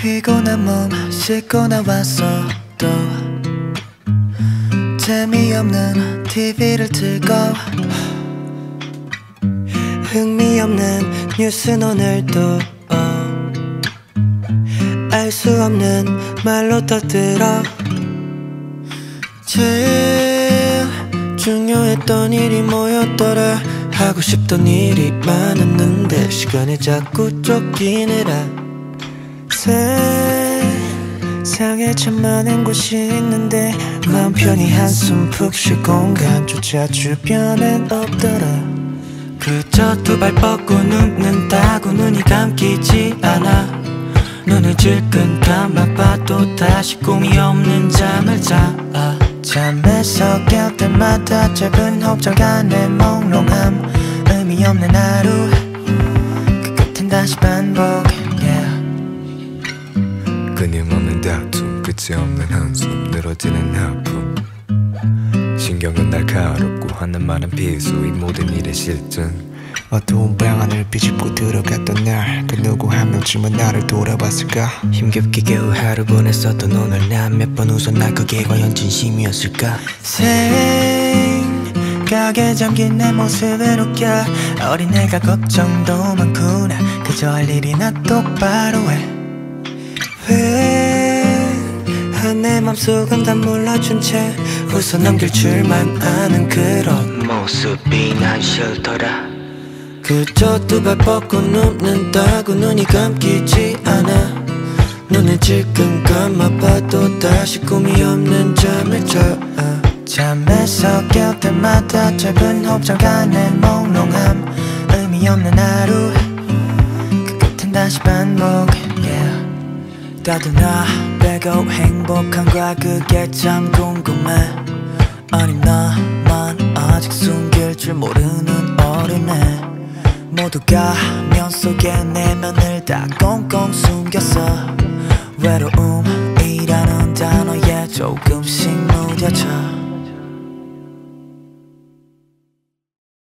피곤한 몸 씻고 나왔어 또 재미없는 TV를 틀고 흥미없는 뉴스는 오늘도 알 수 없는 말로 떠들어. 제일 중요했던 일이 뭐였더라? 하고 싶던 일이 많았는데 시간이 자꾸 쫓기느라. 세상에 참 많은 곳이 있는데 편히 한숨 푹 쉴 공간조차 주변엔 없더라. 그저 두 발 뻗고 눕는다고 눈이 감기지 않아. 눈을 질끈 감아봐도 다시 꿈이 없는 잠을 자. 잠에서 깰 때마다 짧은 호흡장간의 몽롱함 의미 없는 하루. 그 끝엔 다시 반복 yeah. 다툼 끝이 없는 한숨 늘어지는 아픔 신경은 날카롭고 하는 말은 비수 이 모든 일의 실증. 어두운 방 안을 비집고 들어갔던 날 그 누구 한 명쯤은 나를 돌아봤을까? 힘겹게 겨우 하루 보냈었던 오늘 난 몇번날 그게 과연 진심이었을까? 생각에 잠긴 내 모습을 웃겨. 어린애가 걱정도 많구나. 그저 할 일이나 똑바로 해왜 내 맘속은 다 몰라준 채 웃어 넘길 줄만 아는 그런 모습이 난 싫더라. 그저 두 발 뻗고 눕는다고 눈이 감기지 않아. 눈을 질끈 감아봐도 다시 꿈이 없는 잠을 자 잠에서 깰 때마다 짧은 호흡장간의 몽롱함. 의미 없는 하루 그 끝엔 다시 반복. 따뜻나 빼고 행복한가 그게 참 궁금해. 아님 나만 아직 숨길 줄 모르는 어린애 모두가 면 속에 내면을 다 꽁꽁 숨겼어. 외로움이라는 단어에 조금씩 무뎌져